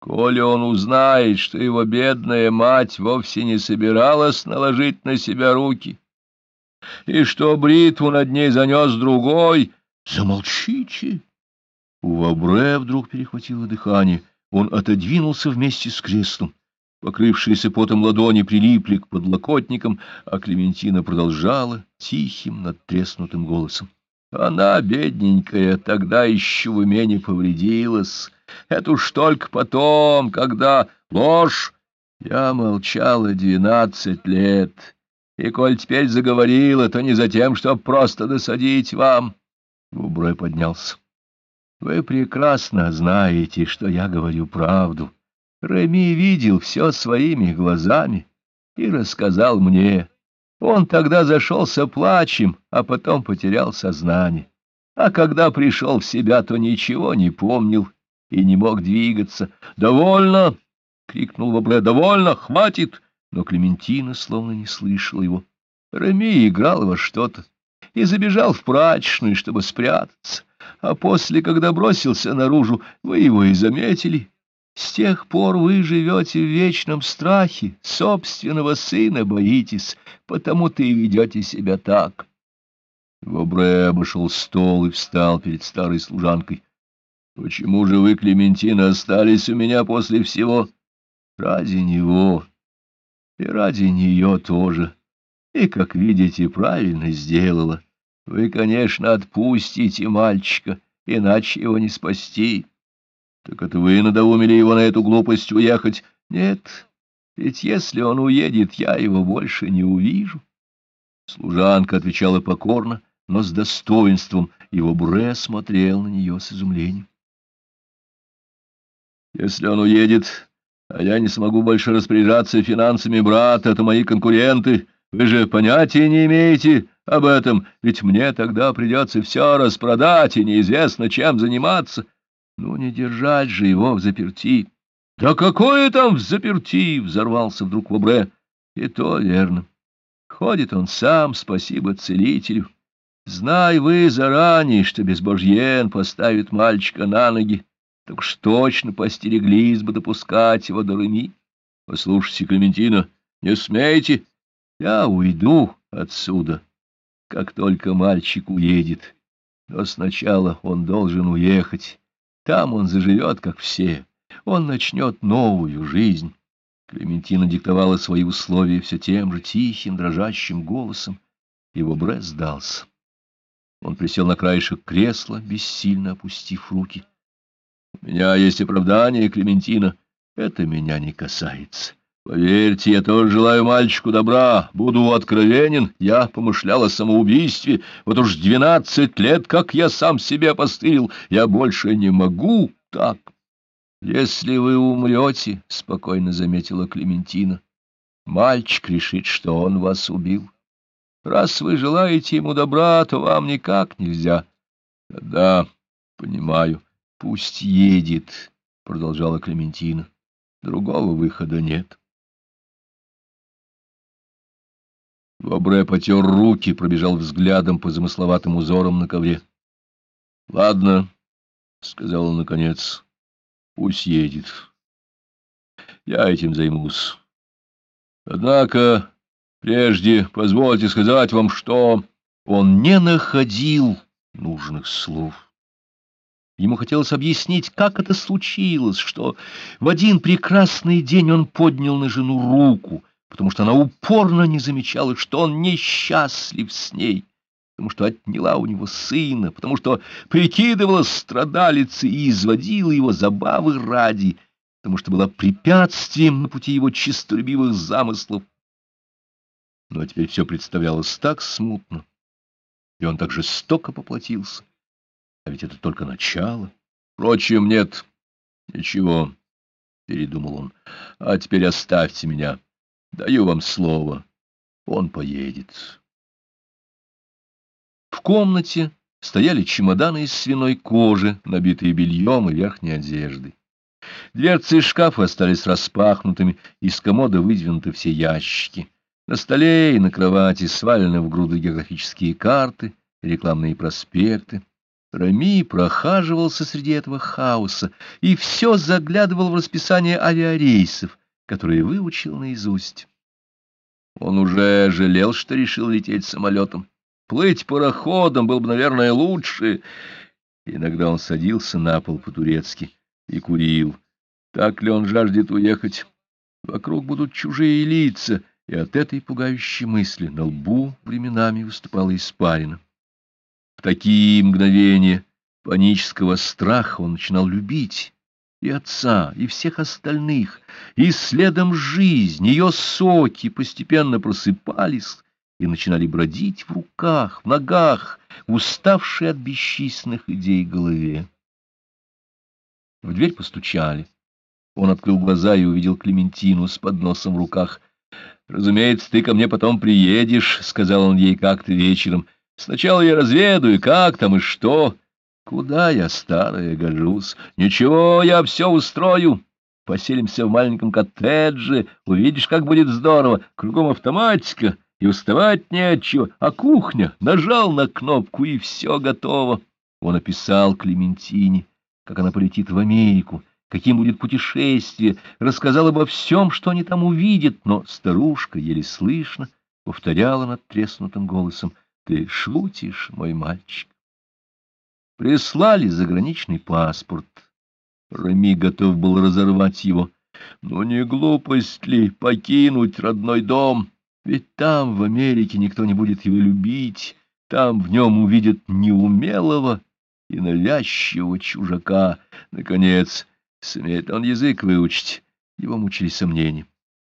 Коли он узнает, что его бедная мать вовсе не собиралась наложить на себя руки, и что бритву над ней занес другой, замолчите. У Вабре вдруг перехватило дыхание. Он отодвинулся вместе с креслом. Покрывшиеся потом ладони прилипли к подлокотникам, а Клементина продолжала тихим, надтреснутым голосом. Она, бедненькая, тогда еще в уме не повредилась. Это уж только потом, когда... Ложь! Я молчала двенадцать лет, и коль теперь заговорила, то не за тем, чтобы просто досадить вам. Губрой поднялся. Вы прекрасно знаете, что я говорю правду. Реми видел все своими глазами и рассказал мне. Он тогда зашелся плачем, а потом потерял сознание. А когда пришел в себя, то ничего не помнил и не мог двигаться. «Довольно!» — крикнул Вобре. «Довольно! Хватит!» Но Клементина словно не слышала его. Реми играл во что-то и забежал в прачечную, чтобы спрятаться. А после, когда бросился наружу, вы его и заметили. С тех пор вы живете в вечном страхе, собственного сына боитесь, потому-то и ведете себя так. Вобре обошел стол и встал перед старой служанкой. — Почему же вы, Клементина, остались у меня после всего? — Ради него. И ради нее тоже. И, как видите, правильно сделала. Вы, конечно, отпустите мальчика, иначе его не спасти. Так это вы надоумили его на эту глупость уехать? Нет, ведь если он уедет, я его больше не увижу. Служанка отвечала покорно, но с достоинством, его Бре смотрел на нее с изумлением. Если он уедет, а я не смогу больше распоряжаться финансами брата, это мои конкуренты, вы же понятия не имеете об этом, ведь мне тогда придется все распродать и неизвестно чем заниматься. Ну, не держать же его в заперти. — Да какое там в заперти? — взорвался вдруг Вобре. — И то верно. Ходит он сам, спасибо целителю. Знай вы заранее, что безбожьен поставит мальчика на ноги, так уж точно постереглись бы допускать его до Реми. Послушайте, Клементина, не смейте. Я уйду отсюда, как только мальчик уедет. Но сначала он должен уехать там он заживет, как все. Он начнет новую жизнь. Клементина диктовала свои условия все тем же тихим, дрожащим голосом. Его Бре сдался. Он присел на краешек кресла, бессильно опустив руки. — У меня есть оправдание, Клементина. Это меня не касается. Поверьте, я тоже желаю мальчику добра, буду откровенен. Я помышлял о самоубийстве, вот уж двенадцать лет, как я сам себе постылил, я больше не могу так. Если вы умрете, — спокойно заметила Клементина, — мальчик решит, что он вас убил. Раз вы желаете ему добра, то вам никак нельзя. — Да, понимаю, пусть едет, — продолжала Клементина. Другого выхода нет. Вобре потер руки, пробежал взглядом по замысловатым узорам на ковре. — Ладно, — сказал он наконец, — пусть едет. Я этим займусь. Однако прежде позвольте сказать вам, что он не находил нужных слов. Ему хотелось объяснить, как это случилось, что в один прекрасный день он поднял на жену руку — потому что она упорно не замечала, что он несчастлив с ней, потому что отняла у него сына, потому что прикидывала страдалицы и изводила его забавы ради, потому что была препятствием на пути его честолюбивых замыслов. Но теперь все представлялось так смутно, и он так жестоко поплатился. А ведь это только начало. Впрочем, нет, ничего, — передумал он. А теперь оставьте меня. Даю вам слово, он поедет. В комнате стояли чемоданы из свиной кожи, набитые бельем и верхней одеждой. Дверцы шкафа остались распахнутыми, из комода выдвинуты все ящики. На столе и на кровати свалены в груды географические карты, рекламные проспекты. Рами прохаживался среди этого хаоса и все заглядывал в расписание авиарейсов, которые выучил наизусть. Он уже жалел, что решил лететь самолетом. Плыть пароходом было бы, наверное, лучше. Иногда он садился на пол по-турецки и курил. Так ли он жаждет уехать? Вокруг будут чужие лица, и от этой пугающей мысли на лбу временами выступала испарина. В такие мгновения панического страха он начинал любить и отца, и всех остальных, и следом жизнь, ее соки постепенно просыпались и начинали бродить в руках, в ногах, уставшие от бесчисленных идей голове. В дверь постучали. Он открыл глаза и увидел Клементину с подносом в руках. — Разумеется, ты ко мне потом приедешь, — сказал он ей как-то вечером, — Сначала я разведаю, как там и что. Куда я, старая, гожусь? Ничего, я все устрою. Поселимся в маленьком коттедже, увидишь, как будет здорово. Кругом автоматика, и уставать не от чего. А кухня, нажал на кнопку, и все готово. Он описал Клементине, как она полетит в Америку, каким будет путешествие, рассказал обо всем, что они там увидят, но старушка, еле слышно, повторяла над треснутым голосом — ты шутишь, мой мальчик? Прислали заграничный паспорт. Рами готов был разорвать его. Но не глупость ли покинуть родной дом? Ведь там, в Америке, никто не будет его любить. Там в нем увидят неумелого и навязчивого чужака. Наконец, сумеет он язык выучить. Его мучили сомнения.